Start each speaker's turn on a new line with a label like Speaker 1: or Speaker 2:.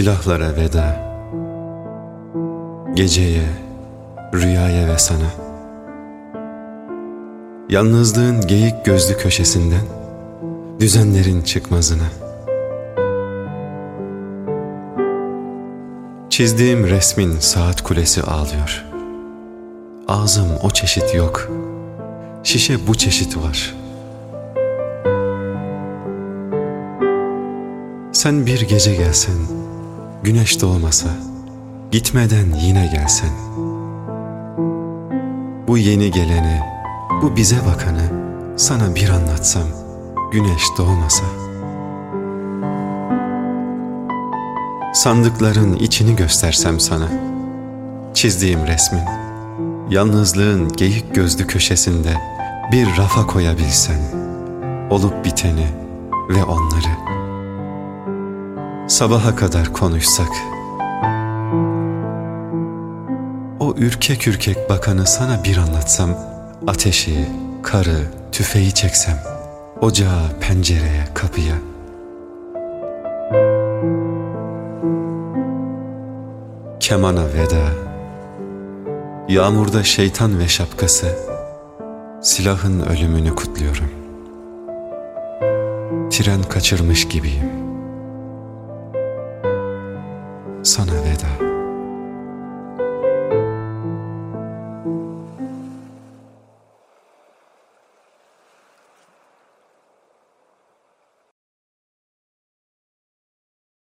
Speaker 1: Silahlara veda. Geceye, rüyaya ve sana. Yalnızlığın geyik gözlü köşesinden Düzenlerin çıkmazına. Çizdiğim resmin saat kulesi ağlıyor. Ağzım o çeşit yok. Şişe bu çeşit var. Sen bir gece gelsen Güneş doğmasa Gitmeden yine gelsen. Bu yeni geleni Bu bize bakanı Sana bir anlatsam Güneş doğmasa. Sandıkların içini göstersem sana Çizdiğim resmin Yalnızlığın geyik gözlü köşesinde Bir rafa koyabilsen Olup biteni ve onları Sabaha kadar konuşsak. O ürkek ürkek bakanı sana bir anlatsam Ateşi, karı, tüfeği çeksem Ocağa, pencereye, kapıya. Kemana veda Yağmurda şeytan ve şapkası Silahın ölümünü kutluyorum. Tren kaçırmış gibiyim Sana veda